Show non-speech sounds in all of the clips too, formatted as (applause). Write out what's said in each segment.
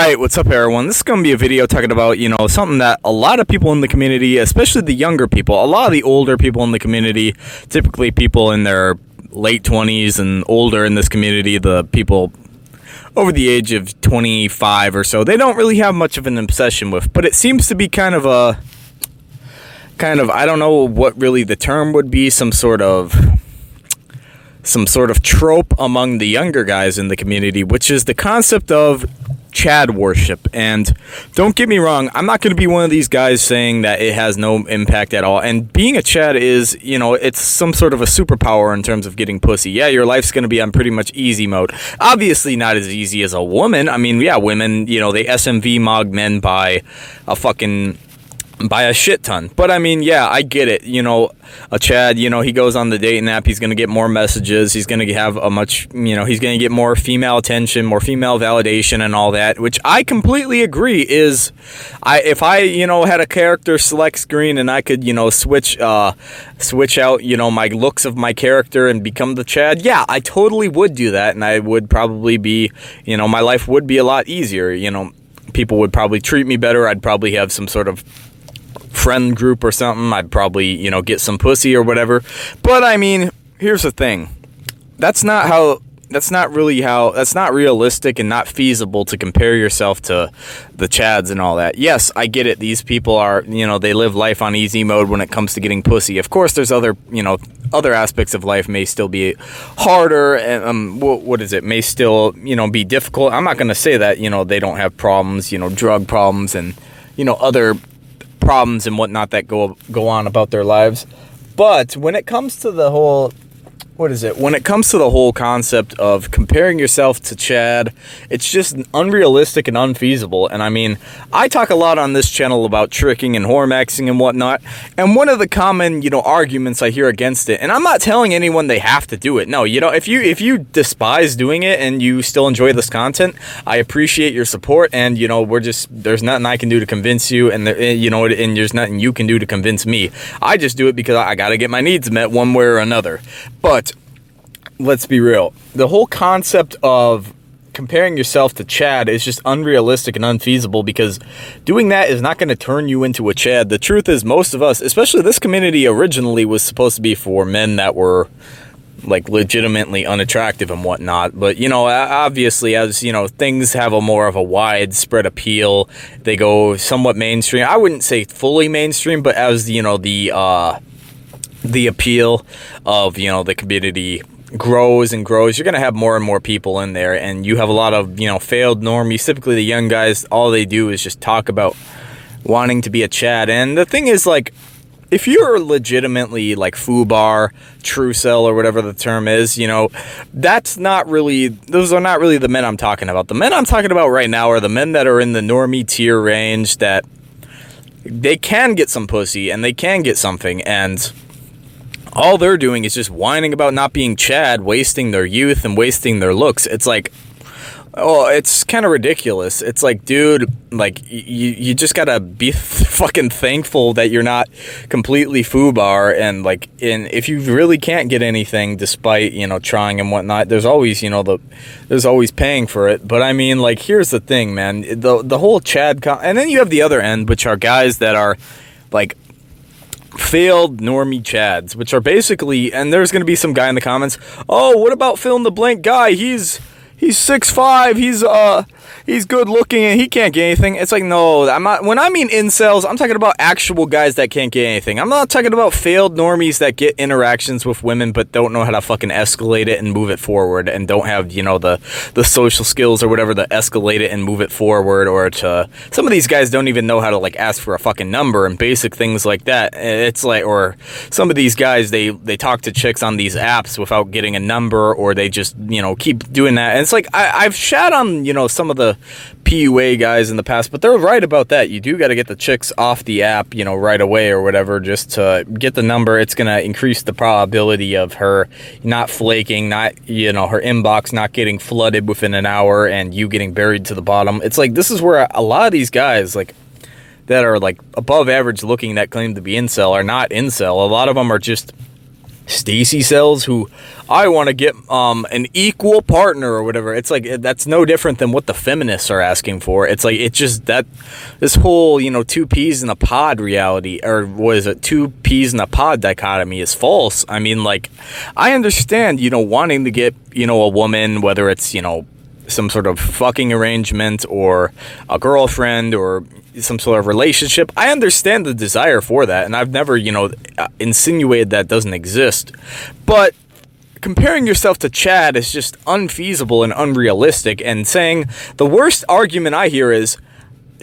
Alright, what's up everyone? This is going to be a video talking about, you know, something that a lot of people in the community, especially the younger people, a lot of the older people in the community, typically people in their late 20s and older in this community, the people over the age of 25 or so, they don't really have much of an obsession with, but it seems to be kind of a, kind of, I don't know what really the term would be, some sort of some sort of trope among the younger guys in the community, which is the concept of Chad worship. And don't get me wrong, I'm not going to be one of these guys saying that it has no impact at all. And being a Chad is, you know, it's some sort of a superpower in terms of getting pussy. Yeah, your life's going to be on pretty much easy mode. Obviously, not as easy as a woman. I mean, yeah, women, you know, they SMV mog men by a fucking by a shit ton. But I mean, yeah, I get it. You know, a Chad, you know, he goes on the dating app, he's going to get more messages, he's going to have a much, you know, he's going to get more female attention, more female validation and all that, which I completely agree is I if I, you know, had a character select screen and I could, you know, switch uh switch out, you know, my looks of my character and become the Chad, yeah, I totally would do that. And I would probably be, you know, my life would be a lot easier, you know, people would probably treat me better, I'd probably have some sort of friend group or something, I'd probably, you know, get some pussy or whatever. But I mean, here's the thing. That's not how that's not really how that's not realistic and not feasible to compare yourself to the chads and all that. Yes, I get it. These people are, you know, they live life on easy mode when it comes to getting pussy. Of course, there's other, you know, other aspects of life may still be harder and um what, what is it? May still, you know, be difficult. I'm not going to say that, you know, they don't have problems, you know, drug problems and you know, other problems and whatnot that go go on about their lives. But when it comes to the whole what is it? When it comes to the whole concept of comparing yourself to Chad, it's just unrealistic and unfeasible. And I mean, I talk a lot on this channel about tricking and hormaxing and whatnot. And one of the common, you know, arguments I hear against it, and I'm not telling anyone they have to do it. No, you know, if you if you despise doing it and you still enjoy this content, I appreciate your support. And you know, we're just there's nothing I can do to convince you, and there, eh, you know, and there's nothing you can do to convince me. I just do it because I got to get my needs met one way or another. But let's be real. The whole concept of comparing yourself to Chad is just unrealistic and unfeasible because doing that is not going to turn you into a Chad. The truth is most of us, especially this community originally was supposed to be for men that were like legitimately unattractive and whatnot. But, you know, obviously as, you know, things have a more of a widespread appeal, they go somewhat mainstream. I wouldn't say fully mainstream, but as, you know, the, uh, the appeal of, you know, the community grows and grows, you're going to have more and more people in there. And you have a lot of, you know, failed normies. Typically, the young guys, all they do is just talk about wanting to be a Chad. And the thing is, like, if you're legitimately like FUBAR, truecel, or whatever the term is, you know, that's not really, those are not really the men I'm talking about. The men I'm talking about right now are the men that are in the normie tier range that they can get some pussy and they can get something. And all they're doing is just whining about not being Chad, wasting their youth and wasting their looks. It's like, oh, it's kind of ridiculous. It's like, dude, like you you just gotta be (laughs) fucking thankful that you're not completely FUBAR and like, and if you really can't get anything despite you know trying and whatnot, there's always you know the there's always paying for it. But I mean, like, here's the thing, man. The the whole Chad, and then you have the other end, which are guys that are like failed normie chads, which are basically, and there's going to be some guy in the comments, oh, what about fill in the blank guy? He's he's six five. He's uh he's good looking and he can't get anything. It's like no, I'm not. When I mean incels, I'm talking about actual guys that can't get anything. I'm not talking about failed normies that get interactions with women but don't know how to fucking escalate it and move it forward and don't have you know the the social skills or whatever to escalate it and move it forward or to some of these guys don't even know how to like ask for a fucking number and basic things like that. It's like or some of these guys they they talk to chicks on these apps without getting a number or they just you know keep doing that. And it's like I, I've shat on you know some of the PUA guys in the past, but they're right about that. You do got to get the chicks off the app, you know, right away or whatever, just to get the number. It's going to increase the probability of her not flaking, not, you know, her inbox not getting flooded within an hour and you getting buried to the bottom. It's like, this is where a lot of these guys, like, that are like above average looking that claim to be incel are not incel. A lot of them are just Stacy sells who I want to get um, an equal partner or whatever. It's like that's no different than what the feminists are asking for. It's like it's just that this whole you know two peas in a pod reality or was it two peas in a pod dichotomy is false. I mean, like I understand you know wanting to get you know a woman whether it's you know some sort of fucking arrangement or a girlfriend or some sort of relationship. I understand the desire for that, and I've never, you know, uh, insinuated that doesn't exist. But comparing yourself to Chad is just unfeasible and unrealistic. And saying the worst argument I hear is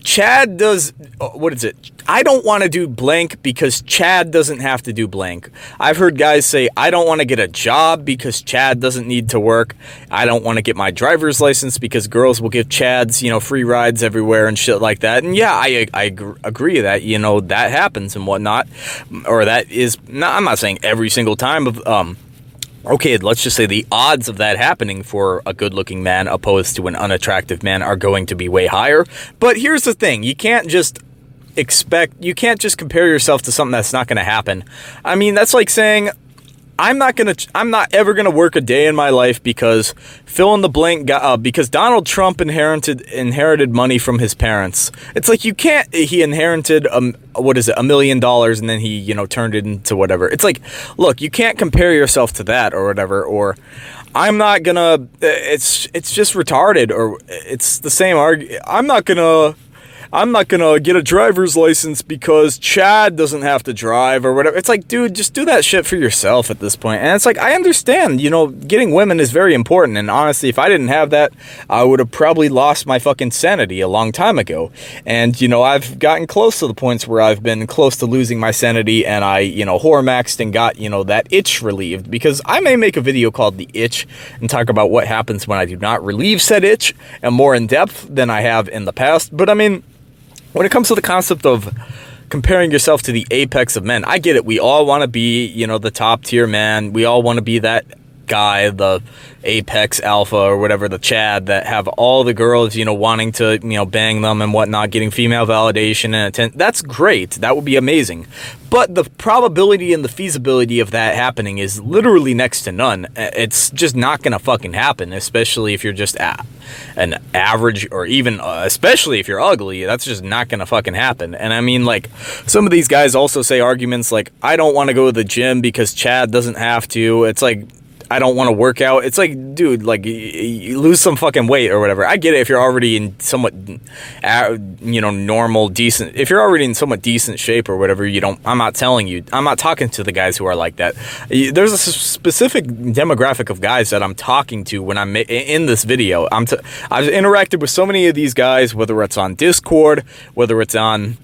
Chad does, uh, what is it? I don't want to do blank because Chad doesn't have to do blank. I've heard guys say, I don't want to get a job because Chad doesn't need to work. I don't want to get my driver's license because girls will give Chads, you know, free rides everywhere and shit like that. And yeah, I, I agree that, you know, that happens and whatnot. Or that is, not, I'm not saying every single time of, um, okay, let's just say the odds of that happening for a good looking man opposed to an unattractive man are going to be way higher. But here's the thing you can't just expect, you can't just compare yourself to something that's not going to happen. I mean, that's like saying, I'm not gonna. I'm not ever gonna work a day in my life because fill in the blank. Uh, because Donald Trump inherited inherited money from his parents. It's like you can't. He inherited um what is it a million dollars and then he you know turned it into whatever. It's like look, you can't compare yourself to that or whatever. Or I'm not gonna. It's it's just retarded. Or it's the same arg. I'm not gonna I'm not gonna get a driver's license because Chad doesn't have to drive or whatever. It's like, dude, just do that shit for yourself at this point. And it's like, I understand, you know, getting women is very important. And honestly, if I didn't have that, I would have probably lost my fucking sanity a long time ago. And, you know, I've gotten close to the points where I've been close to losing my sanity and I, you know, hormaxed and got, you know, that itch relieved because I may make a video called The Itch and talk about what happens when I do not relieve said itch and more in depth than I have in the past. But I mean, when it comes to the concept of comparing yourself to the apex of men, I get it. We all want to be, you know, the top tier man. We all want to be that guy, the Apex Alpha or whatever, the Chad that have all the girls, you know, wanting to, you know, bang them and whatnot, getting female validation and attention. That's great. That would be amazing. But the probability and the feasibility of that happening is literally next to none. It's just not going to fucking happen, especially if you're just at an average or even, uh, especially if you're ugly. That's just not going to fucking happen. And I mean, like, some of these guys also say arguments like, I don't want to go to the gym because Chad doesn't have to. It's like, I don't want to work out. It's like, dude, like you lose some fucking weight or whatever. I get it if you're already in somewhat, you know, normal, decent. If you're already in somewhat decent shape or whatever, you don't. I'm not telling you. I'm not talking to the guys who are like that. There's a specific demographic of guys that I'm talking to when I'm in this video. I'm. T- I've interacted with so many of these guys, whether it's on Discord, whether it's on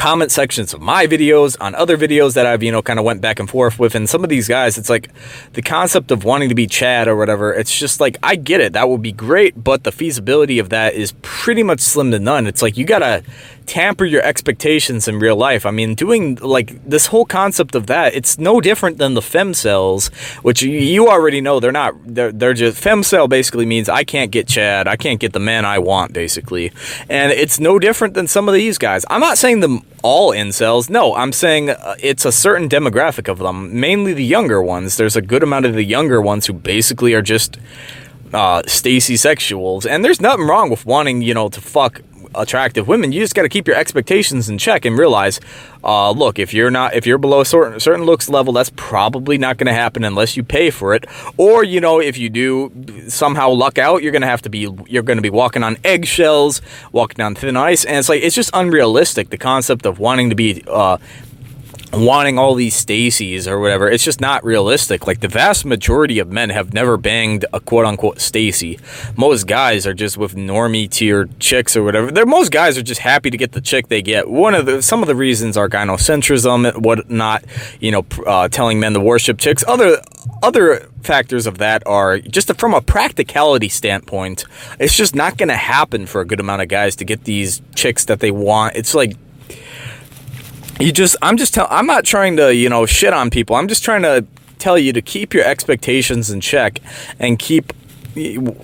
comment sections of my videos, on other videos that I've, you know, kind of went back and forth with. And some of these guys, it's like the concept of wanting to be Chad or whatever, it's just like, I get it. That would be great. But the feasibility of that is pretty much slim to none. It's like you got to tamper your expectations in real life. I mean, doing like this whole concept of that, it's no different than the femcels, which you already know they're not, they're, they're just, femcel basically means I can't get Chad, I can't get the man I want, basically. And it's no different than some of these guys. I'm not saying them all incels. No, I'm saying uh, it's a certain demographic of them, mainly the younger ones. There's a good amount of the younger ones who basically are just uh, Stacy sexuals. And there's nothing wrong with wanting, you know, to fuck attractive women, you just got to keep your expectations in check and realize, uh, look, if you're not, if you're below a certain, certain looks level, that's probably not going to happen unless you pay for it. Or, you know, if you do somehow luck out, you're going to have to be, you're going to be walking on eggshells, walking on thin ice. And it's like, it's just unrealistic. The concept of wanting to be, uh, wanting all these Stacy's or whatever. It's just not realistic. Like the vast majority of men have never banged a quote unquote Stacy. Most guys are just with normie tier chicks or whatever. They're most guys are just happy to get the chick they get. One of the some of the reasons are gynocentrism, whatnot. You know, uh, telling men to worship chicks. Other other factors of that are just from a practicality standpoint. It's just not going to happen for a good amount of guys to get these chicks that they want. It's like you just i'm just tell i'm not trying to you know shit on people i'm just trying to tell you to keep your expectations in check and keep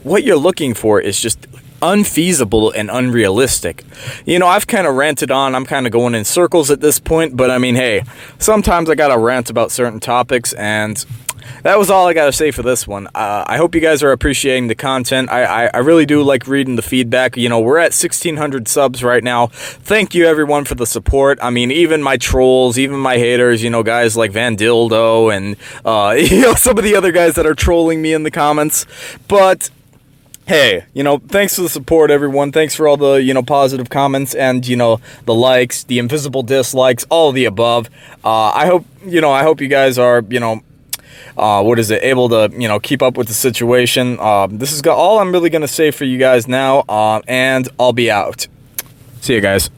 what you're looking for is just unfeasible and unrealistic. You know, I've kind of ranted on, I'm kind of going in circles at this point, but I mean, hey, sometimes I gotta rant about certain topics, and that was all I got to say for this one. Uh, I hope you guys are appreciating the content. I, I, I, really do like reading the feedback. You know, we're at 1,600 subs right now. Thank you, everyone, for the support. I mean, even my trolls, even my haters, you know, guys like Van Dildo and, uh, (laughs) you know, some of the other guys that are trolling me in the comments. But hey, you know, thanks for the support, everyone. Thanks for all the, you know, positive comments and, you know, the likes, the invisible dislikes, all the above. Uh, I hope, you know, I hope you guys are, you know, uh, what is it, able to, you know, keep up with the situation. Uh, this is all I'm really going to say for you guys now, uh, and I'll be out. See you guys.